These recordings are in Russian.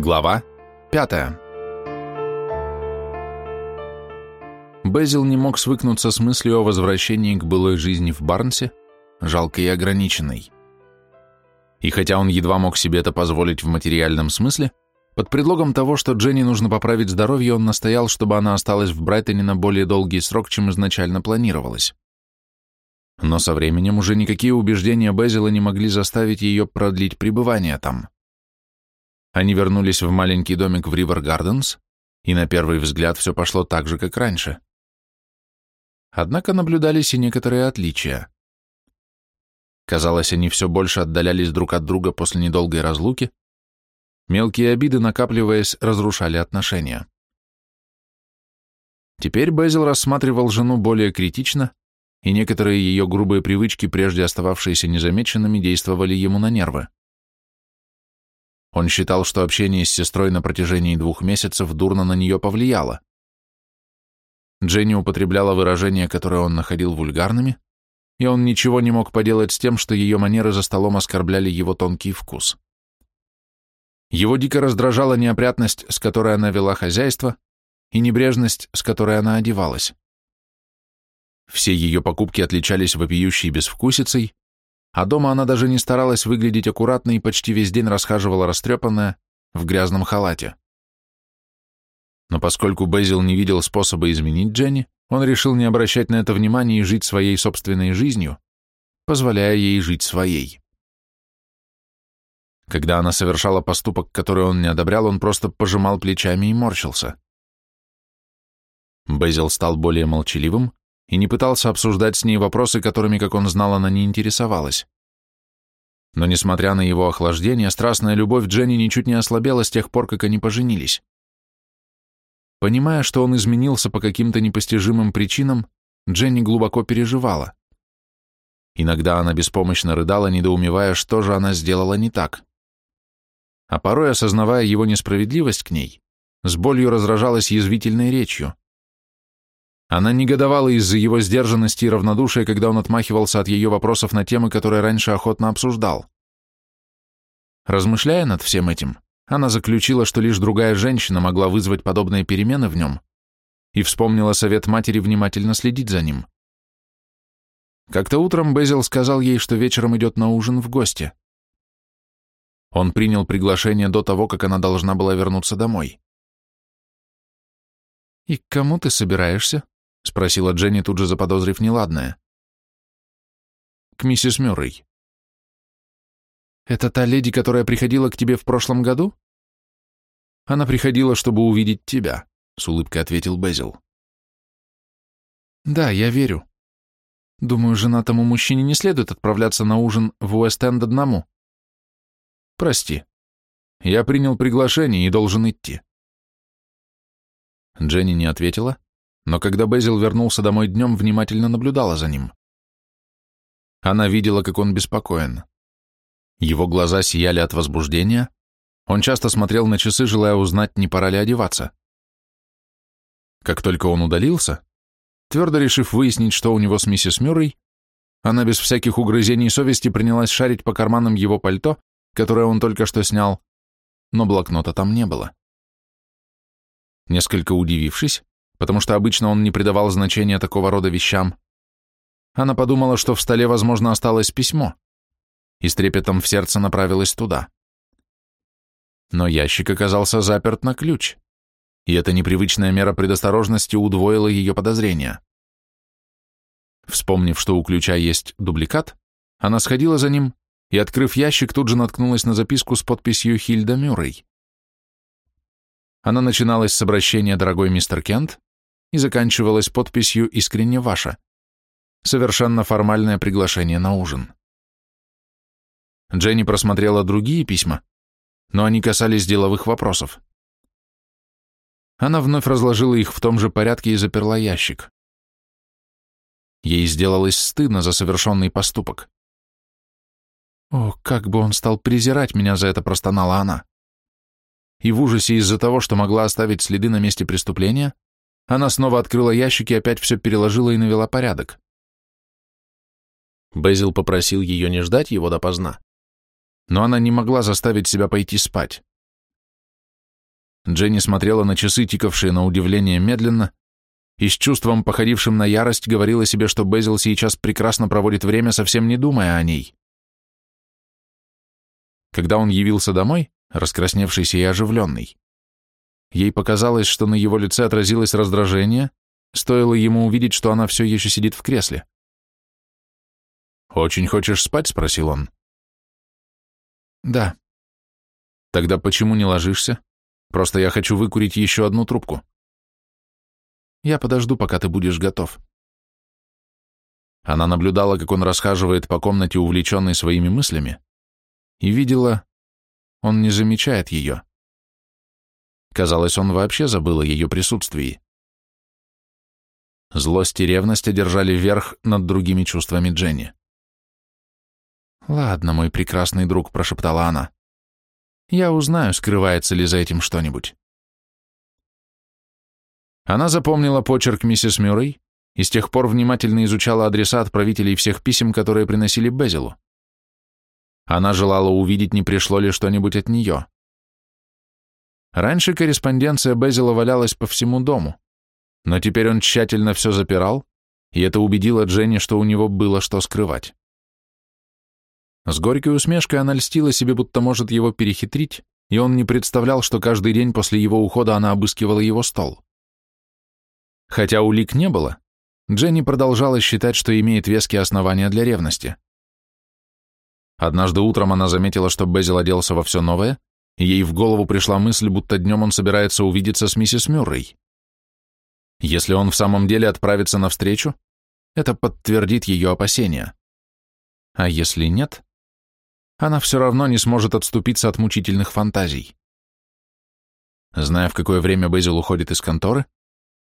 Глава 5 Безил не мог свыкнуться с мыслью о возвращении к былой жизни в Барнсе, жалкой и ограниченной. И хотя он едва мог себе это позволить в материальном смысле, под предлогом того, что Дженни нужно поправить здоровье, он настоял, чтобы она осталась в Брайтоне на более долгий срок, чем изначально планировалось. Но со временем уже никакие убеждения Безила не могли заставить ее продлить пребывание там. Они вернулись в маленький домик в Ривер Гарденс, и на первый взгляд все пошло так же, как раньше. Однако наблюдались и некоторые отличия. Казалось, они все больше отдалялись друг от друга после недолгой разлуки, мелкие обиды, накапливаясь, разрушали отношения. Теперь Безил рассматривал жену более критично, и некоторые ее грубые привычки, прежде остававшиеся незамеченными, действовали ему на нервы. Он считал, что общение с сестрой на протяжении двух месяцев дурно на нее повлияло. Дженни употребляла выражения, которые он находил вульгарными, и он ничего не мог поделать с тем, что ее манеры за столом оскорбляли его тонкий вкус. Его дико раздражала неопрятность, с которой она вела хозяйство, и небрежность, с которой она одевалась. Все ее покупки отличались вопиющей безвкусицей, а дома она даже не старалась выглядеть аккуратно и почти весь день расхаживала растрепанная, в грязном халате. Но поскольку Безил не видел способа изменить Дженни, он решил не обращать на это внимания и жить своей собственной жизнью, позволяя ей жить своей. Когда она совершала поступок, который он не одобрял, он просто пожимал плечами и морщился. Безил стал более молчаливым, и не пытался обсуждать с ней вопросы, которыми, как он знал, она не интересовалась. Но, несмотря на его охлаждение, страстная любовь Дженни ничуть не ослабела с тех пор, как они поженились. Понимая, что он изменился по каким-то непостижимым причинам, Дженни глубоко переживала. Иногда она беспомощно рыдала, недоумевая, что же она сделала не так. А порой, осознавая его несправедливость к ней, с болью разражалась язвительной речью. Она негодовала из-за его сдержанности и равнодушия, когда он отмахивался от ее вопросов на темы, которые раньше охотно обсуждал. Размышляя над всем этим, она заключила, что лишь другая женщина могла вызвать подобные перемены в нем, и вспомнила совет матери внимательно следить за ним. Как-то утром Безил сказал ей, что вечером идет на ужин в гости. Он принял приглашение до того, как она должна была вернуться домой. «И к кому ты собираешься?» — спросила Дженни, тут же заподозрив неладное. «К миссис Мюррей». «Это та леди, которая приходила к тебе в прошлом году?» «Она приходила, чтобы увидеть тебя», — с улыбкой ответил Безил. «Да, я верю. Думаю, женатому мужчине не следует отправляться на ужин в Уэст-Энд одному». «Прости. Я принял приглашение и должен идти». Дженни не ответила, но когда Безил вернулся домой днем, внимательно наблюдала за ним. Она видела, как он беспокоен. Его глаза сияли от возбуждения, он часто смотрел на часы, желая узнать, не пора ли одеваться. Как только он удалился, твердо решив выяснить, что у него с миссис Мюррей, она без всяких угрызений совести принялась шарить по карманам его пальто, которое он только что снял, но блокнота там не было. Несколько удивившись, потому что обычно он не придавал значения такого рода вещам. Она подумала, что в столе, возможно, осталось письмо, и с трепетом в сердце направилась туда. Но ящик оказался заперт на ключ, и эта непривычная мера предосторожности удвоила ее подозрения. Вспомнив, что у ключа есть дубликат, она сходила за ним и, открыв ящик, тут же наткнулась на записку с подписью Хильда Мюррей. Она начиналась с обращения «Дорогой мистер Кент», и заканчивалась подписью «Искренне ваша». Совершенно формальное приглашение на ужин. Дженни просмотрела другие письма, но они касались деловых вопросов. Она вновь разложила их в том же порядке и заперла ящик. Ей сделалось стыдно за совершенный поступок. «О, как бы он стал презирать меня за это!» — простонала она. И в ужасе из-за того, что могла оставить следы на месте преступления, она снова открыла ящик и опять все переложила и навела порядок. Безил попросил ее не ждать его допоздна, но она не могла заставить себя пойти спать. Дженни смотрела на часы, тикавшие на удивление медленно, и с чувством, походившим на ярость, говорила себе, что Безил сейчас прекрасно проводит время, совсем не думая о ней. Когда он явился домой, раскрасневшийся и оживленный, ей показалось, что на его лице отразилось раздражение, стоило ему увидеть, что она все еще сидит в кресле. «Очень хочешь спать?» — спросил он. «Да». «Тогда почему не ложишься? Просто я хочу выкурить еще одну трубку». Я подожду, пока ты будешь готов. Она наблюдала, как он расхаживает по комнате, увлеченный своими мыслями, и видела, он не замечает ее. Казалось, он вообще забыл о ее присутствии. Злость и ревность одержали верх над другими чувствами Дженни. «Ладно, мой прекрасный друг», — прошептала она. «Я узнаю, скрывается ли за этим что-нибудь». Она запомнила почерк миссис Мюррей и с тех пор внимательно изучала адреса отправителей всех писем, которые приносили Безилу. Она желала увидеть, не пришло ли что-нибудь от нее. Раньше корреспонденция Безила валялась по всему дому, но теперь он тщательно все запирал, и это убедило Дженни, что у него было что скрывать. С горькой усмешкой она льстила себе, будто может его перехитрить, и он не представлял, что каждый день после его ухода она обыскивала его стол. Хотя улик не было, Дженни продолжала считать, что имеет веские основания для ревности. Однажды утром она заметила, что Безил оделся во все новое, ей в голову пришла мысль, будто днем он собирается увидеться с миссис Мюррей. Если он в самом деле отправится навстречу, это подтвердит ее опасения. А если нет, она все равно не сможет отступиться от мучительных фантазий. Зная, в какое время Безил уходит из конторы,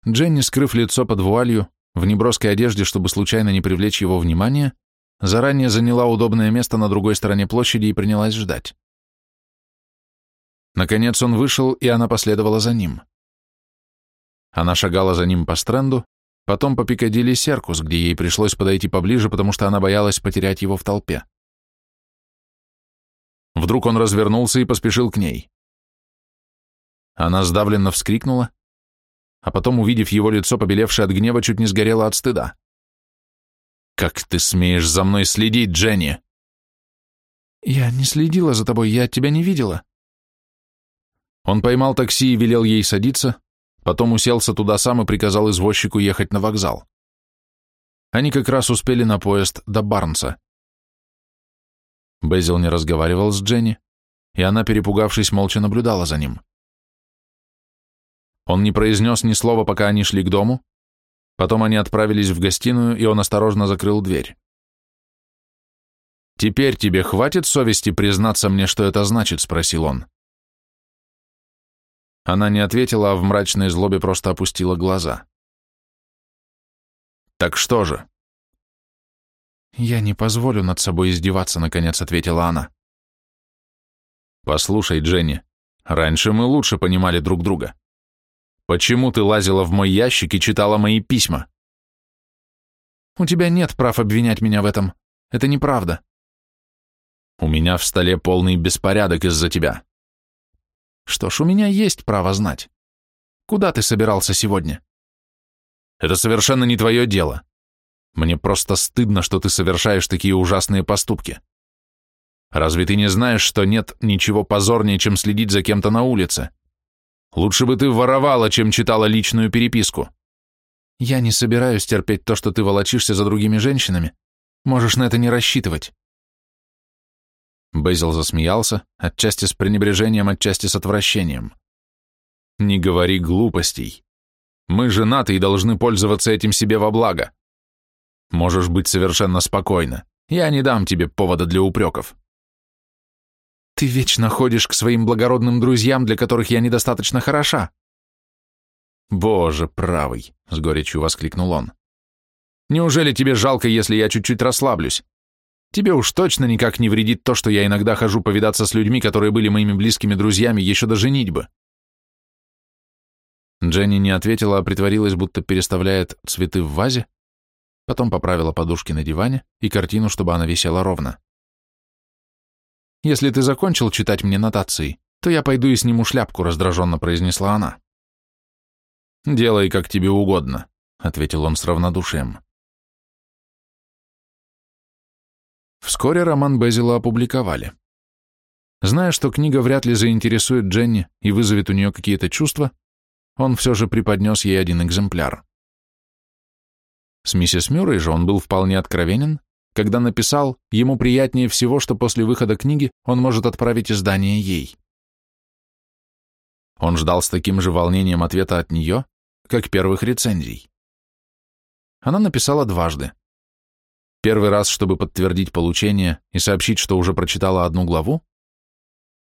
Дженни, скрыв лицо под вуалью, в неброской одежде, чтобы случайно не привлечь его внимания, заранее заняла удобное место на другой стороне площади и принялась ждать. Наконец он вышел, и она последовала за ним. Она шагала за ним по стренду, потом по Пикадилли Серкус, где ей пришлось подойти поближе, потому что она боялась потерять его в толпе. Вдруг он развернулся и поспешил к ней. Она сдавленно вскрикнула, а потом, увидев его лицо, побелевшее от гнева, чуть не сгорела от стыда. «Как ты смеешь за мной следить, Дженни?» «Я не следила за тобой, я тебя не видела». Он поймал такси и велел ей садиться, потом уселся туда сам и приказал извозчику ехать на вокзал. Они как раз успели на поезд до Барнса. Безил не разговаривал с Дженни, и она, перепугавшись, молча наблюдала за ним. Он не произнес ни слова, пока они шли к дому. Потом они отправились в гостиную, и он осторожно закрыл дверь. «Теперь тебе хватит совести признаться мне, что это значит?» — спросил он. Она не ответила, а в мрачной злобе просто опустила глаза. «Так что же?» «Я не позволю над собой издеваться», — наконец ответила она. «Послушай, Дженни, раньше мы лучше понимали друг друга. Почему ты лазила в мой ящик и читала мои письма? У тебя нет прав обвинять меня в этом. Это неправда. У меня в столе полный беспорядок из-за тебя. Что ж, у меня есть право знать. Куда ты собирался сегодня? Это совершенно не твое дело. Мне просто стыдно, что ты совершаешь такие ужасные поступки. Разве ты не знаешь, что нет ничего позорнее, чем следить за кем-то на улице? Лучше бы ты воровала, чем читала личную переписку. Я не собираюсь терпеть то, что ты волочишься за другими женщинами. Можешь на это не рассчитывать. Бейзил засмеялся, отчасти с пренебрежением, отчасти с отвращением. Не говори глупостей. Мы женаты и должны пользоваться этим себе во благо. Можешь быть совершенно спокойна. Я не дам тебе повода для упреков. Ты вечно ходишь к своим благородным друзьям, для которых я недостаточно хороша. Боже правый, с горечью воскликнул он. Неужели тебе жалко, если я чуть-чуть расслаблюсь? Тебе уж точно никак не вредит то, что я иногда хожу повидаться с людьми, которые были моими близкими друзьями еще до женитьбы. Дженни не ответила, а притворилась, будто переставляет цветы в вазе, потом поправила подушки на диване и картину, чтобы она висела ровно. Если ты закончил читать мне нотации, то я пойду и сниму шляпку», — раздраженно произнесла она. «Делай, как тебе угодно», — ответил он с равнодушием. Вскоре роман Безила опубликовали. Зная, что книга вряд ли заинтересует Дженни и вызовет у нее какие-то чувства, он все же преподнес ей один экземпляр. С миссис Мюррей же он был вполне откровенен, когда написал, ему приятнее всего, что после выхода книги он может отправить издание ей. Он ждал с таким же волнением ответа от нее, как первых рецензий. Она написала дважды. Первый раз, чтобы подтвердить получение и сообщить, что уже прочитала одну главу,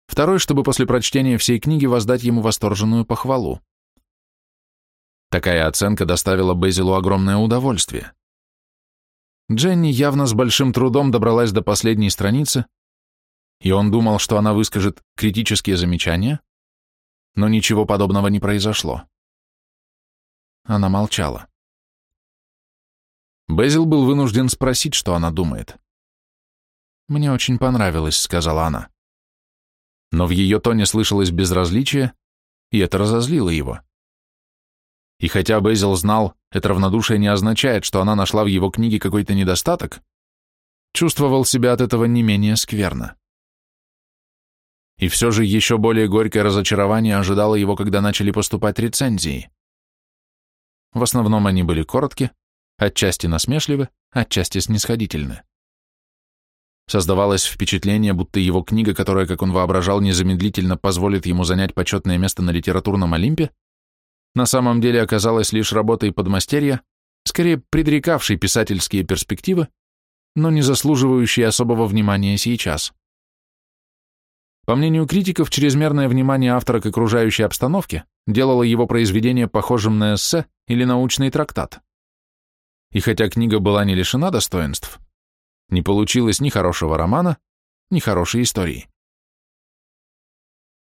второй, чтобы после прочтения всей книги воздать ему восторженную похвалу. Такая оценка доставила Безилу огромное удовольствие. Дженни явно с большим трудом добралась до последней страницы, и он думал, что она выскажет критические замечания, но ничего подобного не произошло. Она молчала. Безил был вынужден спросить, что она думает. «Мне очень понравилось», — сказала она. Но в ее тоне слышалось безразличие, и это разозлило его. И хотя Безил знал, это равнодушие не означает, что она нашла в его книге какой-то недостаток, чувствовал себя от этого не менее скверно. И все же еще более горькое разочарование ожидало его, когда начали поступать рецензии. В основном они были коротки, отчасти насмешливы, отчасти снисходительны. Создавалось впечатление, будто его книга, которая, как он воображал, незамедлительно позволит ему занять почетное место на литературном Олимпе, на самом деле оказалась лишь работой подмастерья, скорее предрекавшей писательские перспективы, но не заслуживающей особого внимания сейчас. По мнению критиков, чрезмерное внимание автора к окружающей обстановке делало его произведение похожим на эссе или научный трактат. И хотя книга была не лишена достоинств, не получилось ни хорошего романа, ни хорошей истории.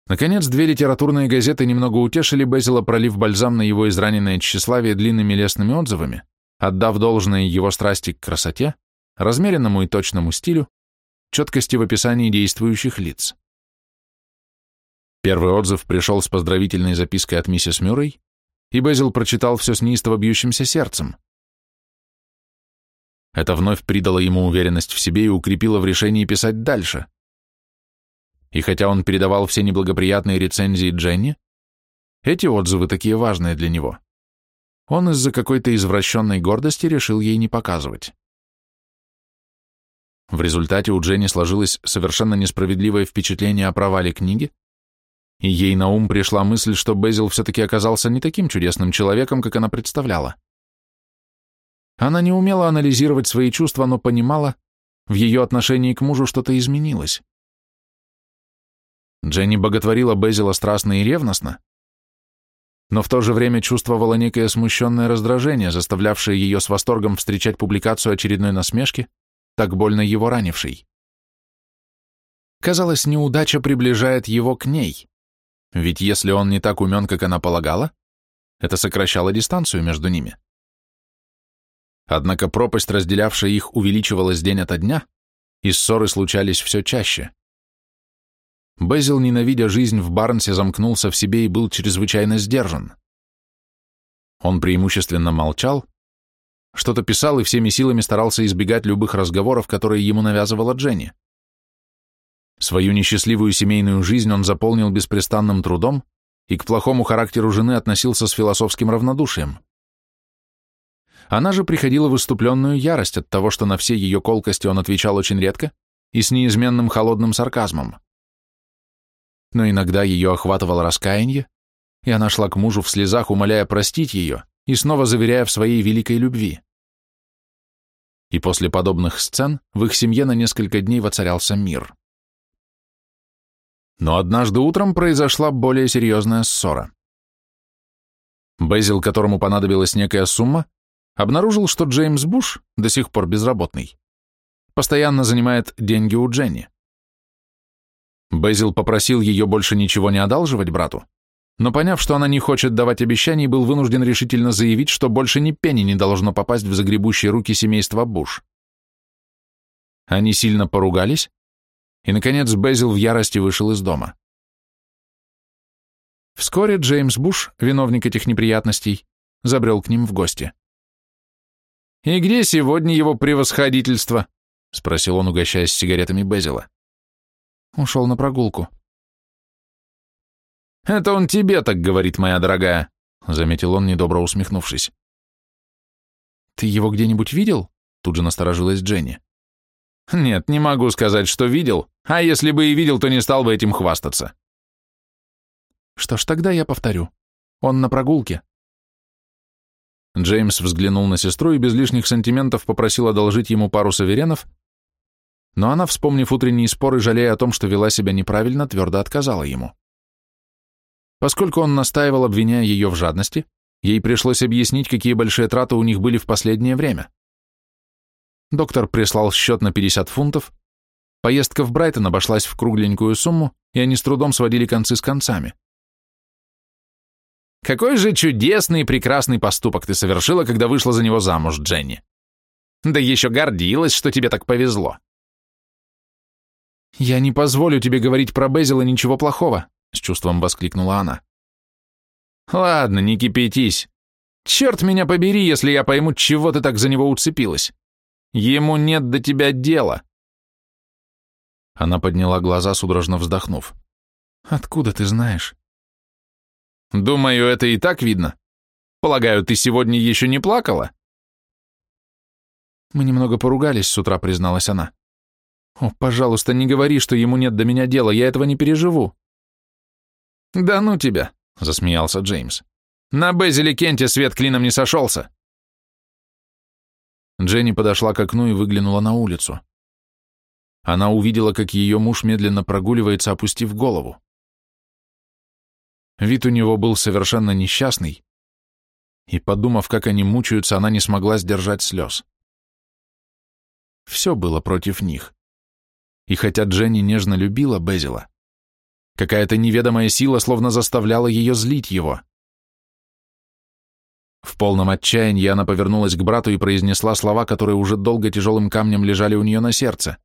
Наконец, две литературные газеты немного утешили Безила, пролив бальзам на его израненное тщеславие длинными лестными отзывами, отдав должное его страсти к красоте, размеренному и точному стилю, четкости в описании действующих лиц. Первый отзыв пришел с поздравительной запиской от миссис Мюррей, и Безил прочитал все с неистово бьющимся сердцем. Это вновь придало ему уверенность в себе и укрепило в решении писать дальше – и хотя он передавал все неблагоприятные рецензии Дженни, эти отзывы такие важные для него. Он из-за какой-то извращенной гордости решил ей не показывать. В результате у Дженни сложилось совершенно несправедливое впечатление о провале книги, и ей на ум пришла мысль, что Безил все-таки оказался не таким чудесным человеком, как она представляла. Она не умела анализировать свои чувства, но понимала, в ее отношении к мужу что-то изменилось. Дженни боготворила Безила страстно и ревностно, но в то же время чувствовала некое смущенное раздражение, заставлявшее ее с восторгом встречать публикацию очередной насмешки, так больно его ранившей. Казалось, неудача приближает его к ней, ведь если он не так умен, как она полагала, это сокращало дистанцию между ними. Однако пропасть, разделявшая их, увеличивалась день ото дня, и ссоры случались все чаще. Безил, ненавидя жизнь в Барнсе, замкнулся в себе и был чрезвычайно сдержан. Он преимущественно молчал, что-то писал и всеми силами старался избегать любых разговоров, которые ему навязывала Дженни. Свою несчастливую семейную жизнь он заполнил беспрестанным трудом и к плохому характеру жены относился с философским равнодушием. Она же приходила в выступленную ярость от того, что на все ее колкости он отвечал очень редко и с неизменным холодным сарказмом но иногда ее охватывало раскаяние, и она шла к мужу в слезах, умоляя простить ее и снова заверяя в своей великой любви. И после подобных сцен в их семье на несколько дней воцарялся мир. Но однажды утром произошла более серьезная ссора. Безил, которому понадобилась некая сумма, обнаружил, что Джеймс Буш, до сих пор безработный, постоянно занимает деньги у Дженни. Безил попросил ее больше ничего не одалживать брату, но поняв, что она не хочет давать обещаний, был вынужден решительно заявить, что больше ни пени не должно попасть в загребущие руки семейства Буш. Они сильно поругались, и, наконец, Безил в ярости вышел из дома. Вскоре Джеймс Буш, виновник этих неприятностей, забрел к ним в гости. «И где сегодня его превосходительство?» — спросил он, угощаясь сигаретами Безила. Ушел на прогулку. «Это он тебе так говорит, моя дорогая», — заметил он, недобро усмехнувшись. «Ты его где-нибудь видел?» — тут же насторожилась Дженни. «Нет, не могу сказать, что видел, а если бы и видел, то не стал бы этим хвастаться». Что ж, тогда я повторю. Он на прогулке. Джеймс взглянул на сестру и без лишних сантиментов попросил одолжить ему пару саверенов, но она, вспомнив утренние споры, жалея о том, что вела себя неправильно, твердо отказала ему. Поскольку он настаивал, обвиняя ее в жадности, ей пришлось объяснить, какие большие траты у них были в последнее время. Доктор прислал счет на 50 фунтов, поездка в Брайтон обошлась в кругленькую сумму, и они с трудом сводили концы с концами. Какой же чудесный и прекрасный поступок ты совершила, когда вышла за него замуж, Дженни. Да еще гордилась, что тебе так повезло. Я не позволю тебе говорить про Безила ничего плохого, с чувством воскликнула она. Ладно, не кипятись. Черт меня побери, если я пойму, чего ты так за него уцепилась. Ему нет до тебя дела. Она подняла глаза, судорожно вздохнув. Откуда ты знаешь? Думаю, это и так видно. Полагаю, ты сегодня еще не плакала? Мы немного поругались с утра, призналась она. О, пожалуйста, не говори, что ему нет до меня дела, я этого не переживу. Да ну тебя, засмеялся Джеймс. На Безиле Кенте свет клином не сошелся. Дженни подошла к окну и выглянула на улицу. Она увидела, как ее муж медленно прогуливается, опустив голову. Вид у него был совершенно несчастный, и, подумав, как они мучаются, она не смогла сдержать слез. Все было против них. И хотя Дженни нежно любила Безила, какая-то неведомая сила словно заставляла ее злить его. В полном отчаянии она повернулась к брату и произнесла слова, которые уже долго тяжелым камнем лежали у нее на сердце.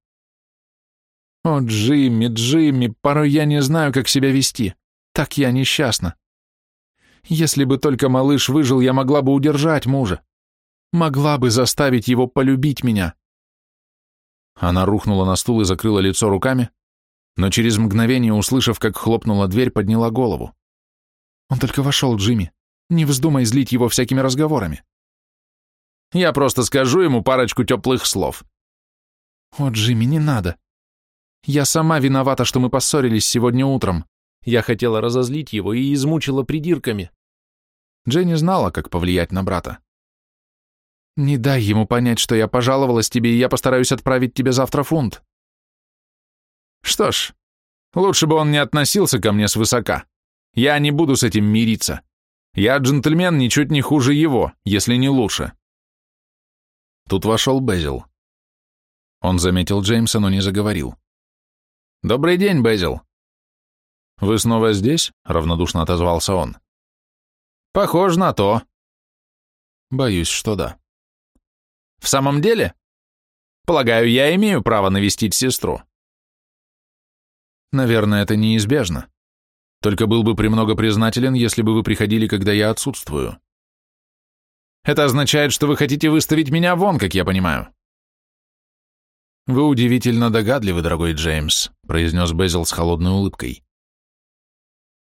«О, Джимми, Джимми, порой я не знаю, как себя вести. Так я несчастна. Если бы только малыш выжил, я могла бы удержать мужа. Могла бы заставить его полюбить меня. Она рухнула на стул и закрыла лицо руками, но через мгновение, услышав, как хлопнула дверь, подняла голову. Он только вошел, Джимми. Не вздумай злить его всякими разговорами. Я просто скажу ему парочку теплых слов. О, Джимми, не надо. Я сама виновата, что мы поссорились сегодня утром. Я хотела разозлить его и измучила придирками. Дженни знала, как повлиять на брата. «Не дай ему понять, что я пожаловалась тебе, и я постараюсь отправить тебе завтра фунт». «Что ж, лучше бы он не относился ко мне свысока. Я не буду с этим мириться. Я джентльмен ничуть не хуже его, если не лучше». Тут вошел Безил. Он заметил Джеймса, но не заговорил. «Добрый день, Безил. «Вы снова здесь?» — равнодушно отозвался он. «Похоже на то». «Боюсь, что да». «В самом деле? Полагаю, я имею право навестить сестру». «Наверное, это неизбежно. Только был бы премного признателен, если бы вы приходили, когда я отсутствую». «Это означает, что вы хотите выставить меня вон, как я понимаю». «Вы удивительно догадливы, дорогой Джеймс», — произнес Безил с холодной улыбкой.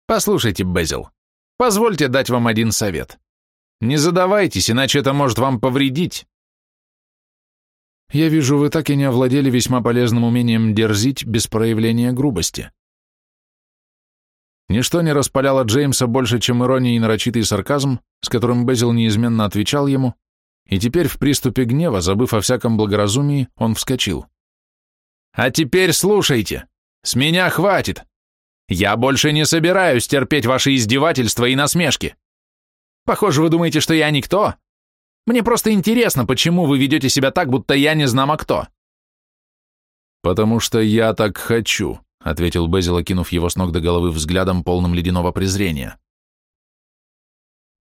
Послушайте, Безил, позвольте дать вам один совет. Не задавайтесь, иначе это может вам повредить. Я вижу, вы так и не овладели весьма полезным умением дерзить без проявления грубости. Ничто не распаляло Джеймса больше, чем ирония и нарочитый сарказм, с которым Безил неизменно отвечал ему, и теперь в приступе гнева, забыв о всяком благоразумии, он вскочил. «А теперь слушайте! С меня хватит! Я больше не собираюсь терпеть ваши издевательства и насмешки. Похоже, вы думаете, что я никто. Мне просто интересно, почему вы ведете себя так, будто я не знамо кто. Потому что я так хочу, ответил Безил, окинув его с ног до головы взглядом, полным ледяного презрения.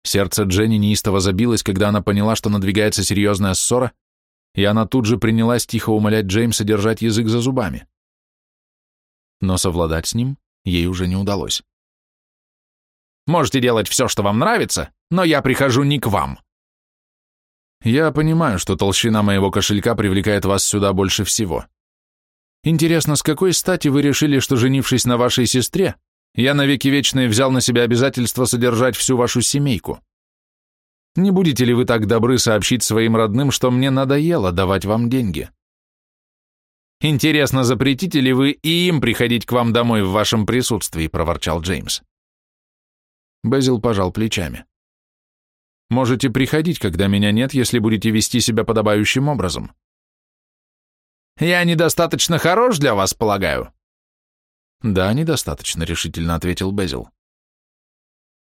Сердце Дженни неистово забилось, когда она поняла, что надвигается серьезная ссора, и она тут же принялась тихо умолять Джеймса держать язык за зубами. Но совладать с ним ей уже не удалось. Можете делать все, что вам нравится, но я прихожу не к вам». «Я понимаю, что толщина моего кошелька привлекает вас сюда больше всего. Интересно, с какой стати вы решили, что, женившись на вашей сестре, я навеки вечные взял на себя обязательство содержать всю вашу семейку? Не будете ли вы так добры сообщить своим родным, что мне надоело давать вам деньги?» «Интересно, запретите ли вы и им приходить к вам домой в вашем присутствии?» – проворчал Джеймс. Безил пожал плечами. «Можете приходить, когда меня нет, если будете вести себя подобающим образом». «Я недостаточно хорош для вас, полагаю?» «Да, недостаточно», — решительно ответил Безил.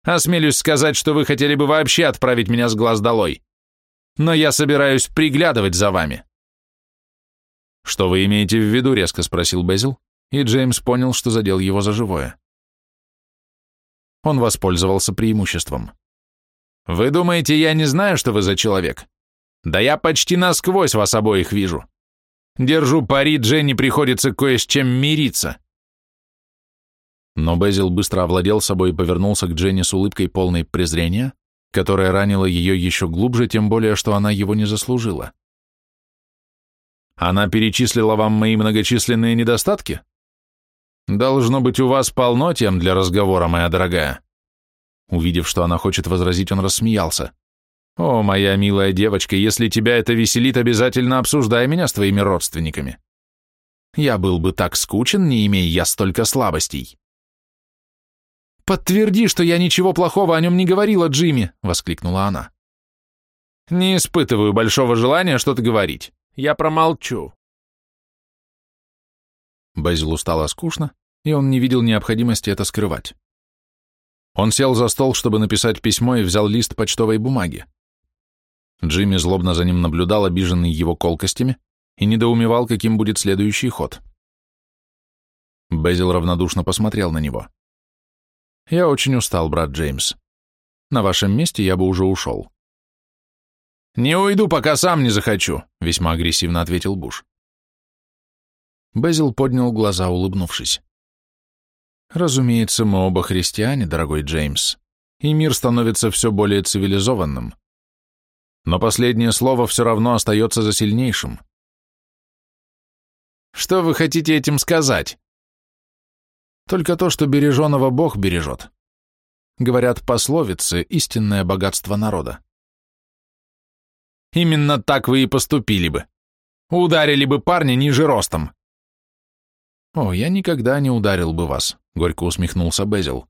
«Осмелюсь сказать, что вы хотели бы вообще отправить меня с глаз долой. Но я собираюсь приглядывать за вами». «Что вы имеете в виду?» — резко спросил Безил, и Джеймс понял, что задел его за живое. Он воспользовался преимуществом. «Вы думаете, я не знаю, что вы за человек? Да я почти насквозь вас обоих вижу. Держу пари, Дженни приходится кое с чем мириться». Но Безил быстро овладел собой и повернулся к Дженни с улыбкой полной презрения, которая ранила ее еще глубже, тем более, что она его не заслужила. Она перечислила вам мои многочисленные недостатки? Должно быть, у вас полно тем для разговора, моя дорогая. Увидев, что она хочет возразить, он рассмеялся. О, моя милая девочка, если тебя это веселит, обязательно обсуждай меня с твоими родственниками. Я был бы так скучен, не имея я столько слабостей. «Подтверди, что я ничего плохого о нем не говорила, Джимми!» — воскликнула она. «Не испытываю большого желания что-то говорить. Я промолчу. Безилу стало скучно, и он не видел необходимости это скрывать. Он сел за стол, чтобы написать письмо, и взял лист почтовой бумаги. Джимми злобно за ним наблюдал, обиженный его колкостями, и недоумевал, каким будет следующий ход. Безил равнодушно посмотрел на него. «Я очень устал, брат Джеймс. На вашем месте я бы уже ушел. «Не уйду, пока сам не захочу», — весьма агрессивно ответил Буш. Безил поднял глаза, улыбнувшись. «Разумеется, мы оба христиане, дорогой Джеймс, и мир становится все более цивилизованным. Но последнее слово все равно остается за сильнейшим». «Что вы хотите этим сказать?» «Только то, что береженого Бог бережет. Говорят пословицы, истинное богатство народа. Именно так вы и поступили бы. Ударили бы парня ниже ростом. О, я никогда не ударил бы вас, горько усмехнулся Безил.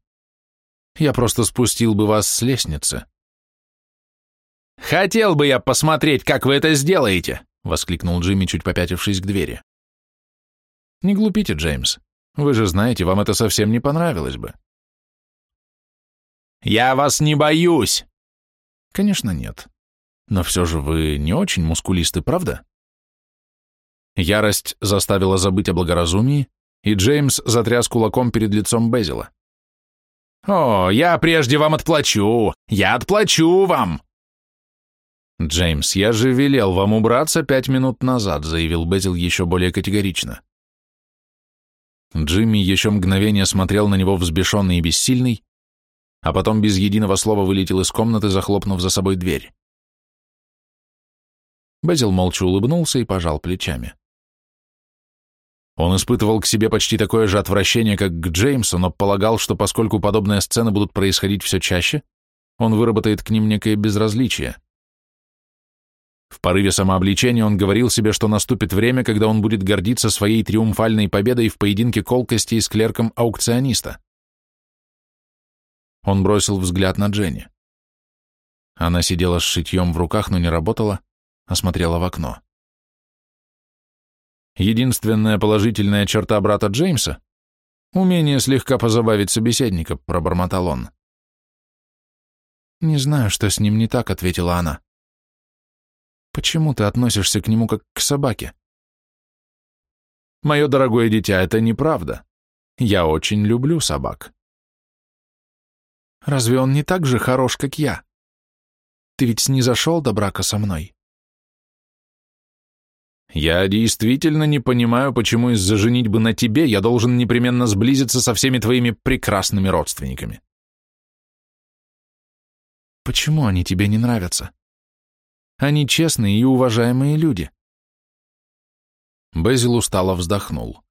Я просто спустил бы вас с лестницы. Хотел бы я посмотреть, как вы это сделаете, воскликнул Джимми, чуть попятившись к двери. Не глупите, Джеймс. Вы же знаете, вам это совсем не понравилось бы. Я вас не боюсь. Конечно, нет. Но все же вы не очень мускулисты, правда? Ярость заставила забыть о благоразумии, и Джеймс затряс кулаком перед лицом Безила. «О, я прежде вам отплачу! Я отплачу вам!» «Джеймс, я же велел вам убраться пять минут назад», заявил Безил еще более категорично. Джимми еще мгновение смотрел на него взбешенный и бессильный, а потом без единого слова вылетел из комнаты, захлопнув за собой дверь. Безил молча улыбнулся и пожал плечами. Он испытывал к себе почти такое же отвращение, как к Джеймсу, но полагал, что поскольку подобные сцены будут происходить все чаще, он выработает к ним некое безразличие. В порыве самообличения он говорил себе, что наступит время, когда он будет гордиться своей триумфальной победой в поединке колкостей с клерком аукциониста. Он бросил взгляд на Дженни. Она сидела с шитьем в руках, но не работала, осмотрела в окно. Единственная положительная черта брата Джеймса — умение слегка позабавить собеседника, пробормотал он. «Не знаю, что с ним не так», — ответила она. «Почему ты относишься к нему как к собаке?» «Мое дорогое дитя, это неправда. Я очень люблю собак». «Разве он не так же хорош, как я? Ты ведь снизошел до брака со мной?» Я действительно не понимаю, почему из-за женитьбы на тебе я должен непременно сблизиться со всеми твоими прекрасными родственниками. Почему они тебе не нравятся? Они честные и уважаемые люди. Безил устало вздохнул.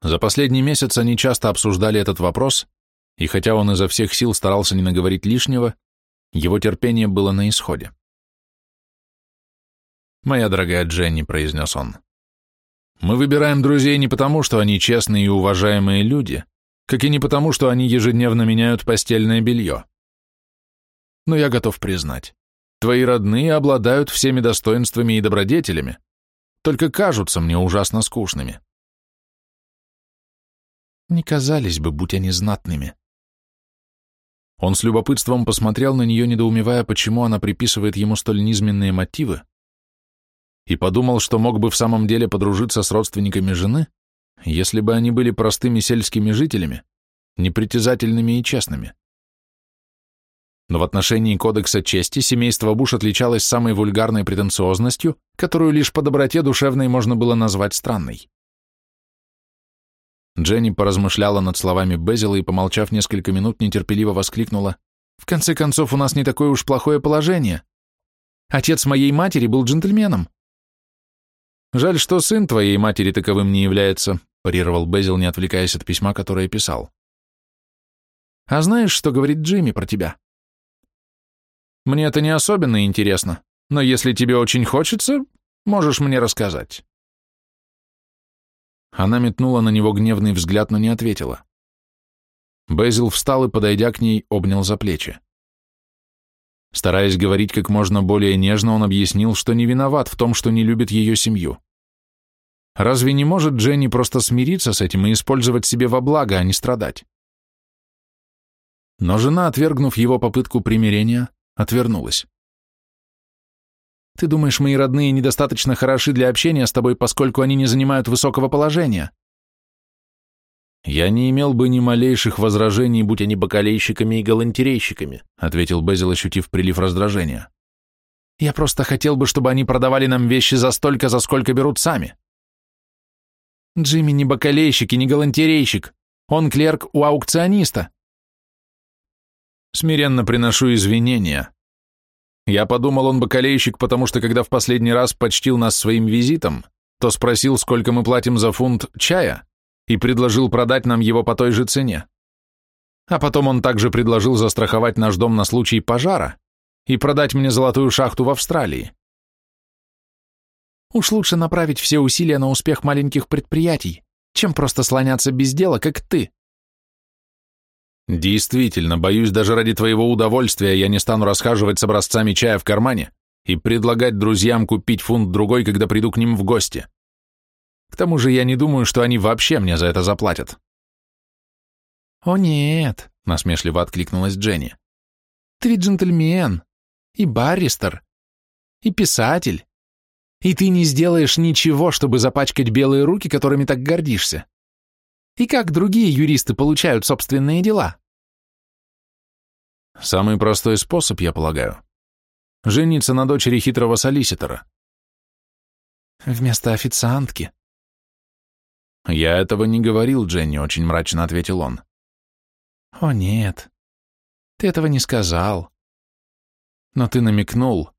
За последний месяц они часто обсуждали этот вопрос, и хотя он изо всех сил старался не наговорить лишнего, его терпение было на исходе. «Моя дорогая Дженни», — произнес он, — «мы выбираем друзей не потому, что они честные и уважаемые люди, как и не потому, что они ежедневно меняют постельное белье. Но я готов признать, твои родные обладают всеми достоинствами и добродетелями, только кажутся мне ужасно скучными. Не казались бы, будь они знатными. Он с любопытством посмотрел на нее, недоумевая, почему она приписывает ему столь низменные мотивы, и подумал, что мог бы в самом деле подружиться с родственниками жены, если бы они были простыми сельскими жителями, непритязательными и честными. Но в отношении кодекса чести семейство Буш отличалось самой вульгарной претенциозностью, которую лишь по доброте душевной можно было назвать странной. Дженни поразмышляла над словами Безила и, помолчав несколько минут, нетерпеливо воскликнула. «В конце концов, у нас не такое уж плохое положение. Отец моей матери был джентльменом». «Жаль, что сын твоей матери таковым не является», парировал Безил, не отвлекаясь от письма, которое писал. «А знаешь, что говорит Джимми про тебя?» «Мне это не особенно интересно, но если тебе очень хочется, можешь мне рассказать». Она метнула на него гневный взгляд, но не ответила. Безил встал и, подойдя к ней, обнял за плечи. Стараясь говорить как можно более нежно, он объяснил, что не виноват в том, что не любит ее семью. Разве не может Дженни просто смириться с этим и использовать себе во благо, а не страдать? Но жена, отвергнув его попытку примирения, отвернулась. Ты думаешь, мои родные недостаточно хороши для общения с тобой, поскольку они не занимают высокого положения? Я не имел бы ни малейших возражений, будь они бакалейщиками и галантерейщиками, ответил Безил, ощутив прилив раздражения. Я просто хотел бы, чтобы они продавали нам вещи за столько, за сколько берут сами. Джимми не бакалейщик и не галантерейщик. Он клерк у аукциониста. Смиренно приношу извинения, я подумал, он бакалейщик, потому что когда в последний раз почтил нас своим визитом, то спросил, сколько мы платим за фунт чая, и предложил продать нам его по той же цене. А потом он также предложил застраховать наш дом на случай пожара и продать мне золотую шахту в Австралии. Уж лучше направить все усилия на успех маленьких предприятий, чем просто слоняться без дела, как ты. Действительно, боюсь, даже ради твоего удовольствия я не стану расхаживать с образцами чая в кармане и предлагать друзьям купить фунт другой, когда приду к ним в гости. К тому же я не думаю, что они вообще мне за это заплатят. «О нет», — насмешливо откликнулась Дженни. «Ты ведь джентльмен, и баристер, и писатель, и ты не сделаешь ничего, чтобы запачкать белые руки, которыми так гордишься. И как другие юристы получают собственные дела? Самый простой способ, я полагаю. Жениться на дочери хитрого солиситора. Вместо официантки. Я этого не говорил, Дженни, очень мрачно ответил он. О нет, ты этого не сказал. Но ты намекнул.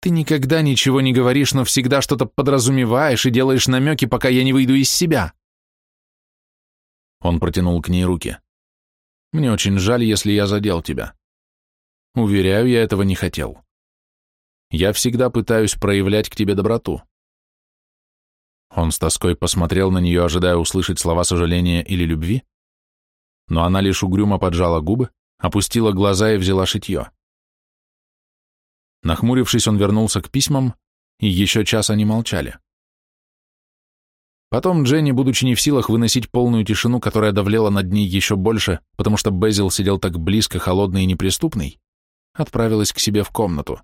Ты никогда ничего не говоришь, но всегда что-то подразумеваешь и делаешь намеки, пока я не выйду из себя. Он протянул к ней руки. «Мне очень жаль, если я задел тебя. Уверяю, я этого не хотел. Я всегда пытаюсь проявлять к тебе доброту». Он с тоской посмотрел на нее, ожидая услышать слова сожаления или любви, но она лишь угрюмо поджала губы, опустила глаза и взяла шитье. Нахмурившись, он вернулся к письмам, и еще час они молчали. Потом Дженни, будучи не в силах выносить полную тишину, которая давлела над ней еще больше, потому что Безил сидел так близко, холодный и неприступный, отправилась к себе в комнату.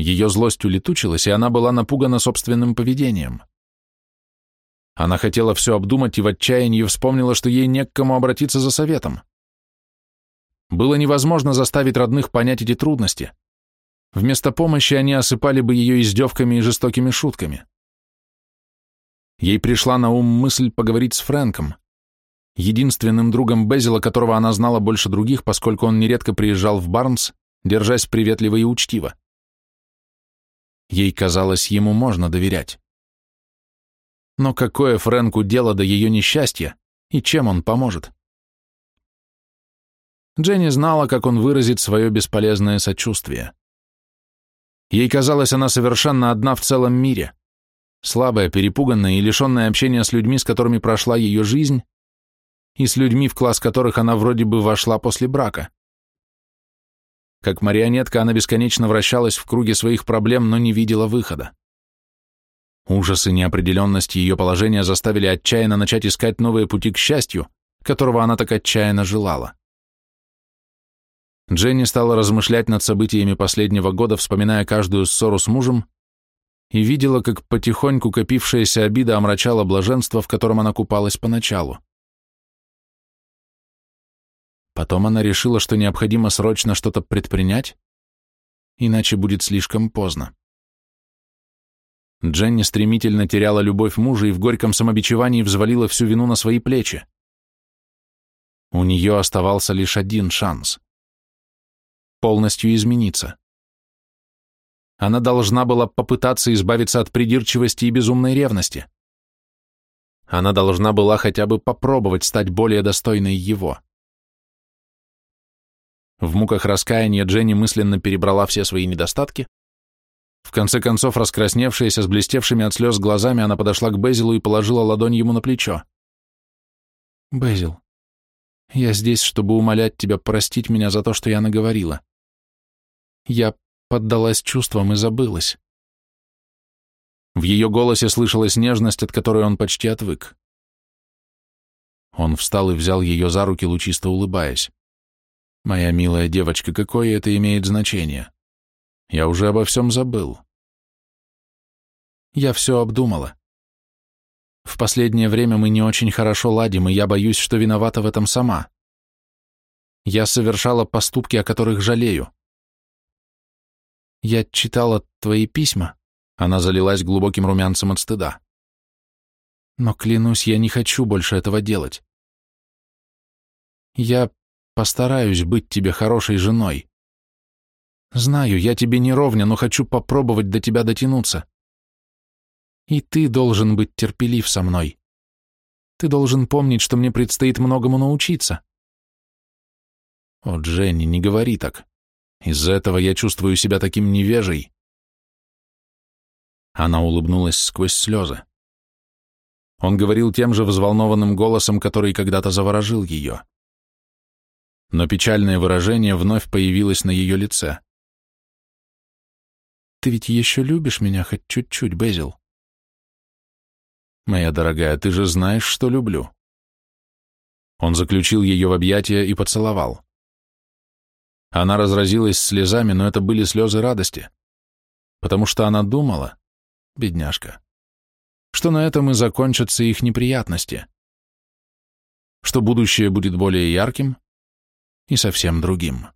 Ее злость улетучилась, и она была напугана собственным поведением. Она хотела все обдумать и в отчаянии вспомнила, что ей не к кому обратиться за советом. Было невозможно заставить родных понять эти трудности. Вместо помощи они осыпали бы ее издевками и жестокими шутками. Ей пришла на ум мысль поговорить с Фрэнком. единственным другом Безила, которого она знала больше других, поскольку он нередко приезжал в Барнс, держась приветливо и учтиво. Ей казалось, ему можно доверять. Но какое Фрэнку дело до ее несчастья, и чем он поможет? Дженни знала, как он выразит свое бесполезное сочувствие. Ей казалось, она совершенно одна в целом мире, слабая, перепуганная и лишенная общения с людьми, с которыми прошла ее жизнь, и с людьми, в класс которых она вроде бы вошла после брака. Как марионетка она бесконечно вращалась в круге своих проблем, но не видела выхода. Ужас и неопределенность ее положения заставили отчаянно начать искать новые пути к счастью, которого она так отчаянно желала. Дженни стала размышлять над событиями последнего года, вспоминая каждую ссору с мужем, и видела, как потихоньку копившаяся обида омрачала блаженство, в котором она купалась поначалу. Потом она решила, что необходимо срочно что-то предпринять, иначе будет слишком поздно. Дженни стремительно теряла любовь мужа и в горьком самобичевании взвалила всю вину на свои плечи. У нее оставался лишь один шанс полностью измениться. Она должна была попытаться избавиться от придирчивости и безумной ревности. Она должна была хотя бы попробовать стать более достойной его. В муках раскаяния Дженни мысленно перебрала все свои недостатки. В конце концов, раскрасневшаяся с блестевшими от слез глазами, она подошла к Безилу и положила ладонь ему на плечо. «Безил, я здесь, чтобы умолять тебя простить меня за то, что я наговорила. Я поддалась чувствам и забылась. В ее голосе слышалась нежность, от которой он почти отвык. Он встал и взял ее за руки, лучисто улыбаясь. «Моя милая девочка, какое это имеет значение? Я уже обо всем забыл». Я все обдумала. В последнее время мы не очень хорошо ладим, и я боюсь, что виновата в этом сама. Я совершала поступки, о которых жалею. Я читала твои письма. Она залилась глубоким румянцем от стыда. Но клянусь, я не хочу больше этого делать. Я постараюсь быть тебе хорошей женой. Знаю, я тебе не ровня, но хочу попробовать до тебя дотянуться. И ты должен быть терпелив со мной. Ты должен помнить, что мне предстоит многому научиться. О, Дженни, не говори так. Из-за этого я чувствую себя таким невежей. Она улыбнулась сквозь слезы. Он говорил тем же взволнованным голосом, который когда-то заворожил ее. Но печальное выражение вновь появилось на ее лице. «Ты ведь еще любишь меня хоть чуть-чуть, Безил?» «Моя дорогая, ты же знаешь, что люблю». Он заключил ее в объятия и поцеловал. Она разразилась слезами, но это были слезы радости, потому что она думала, бедняжка, что на этом и закончатся их неприятности, что будущее будет более ярким и совсем другим.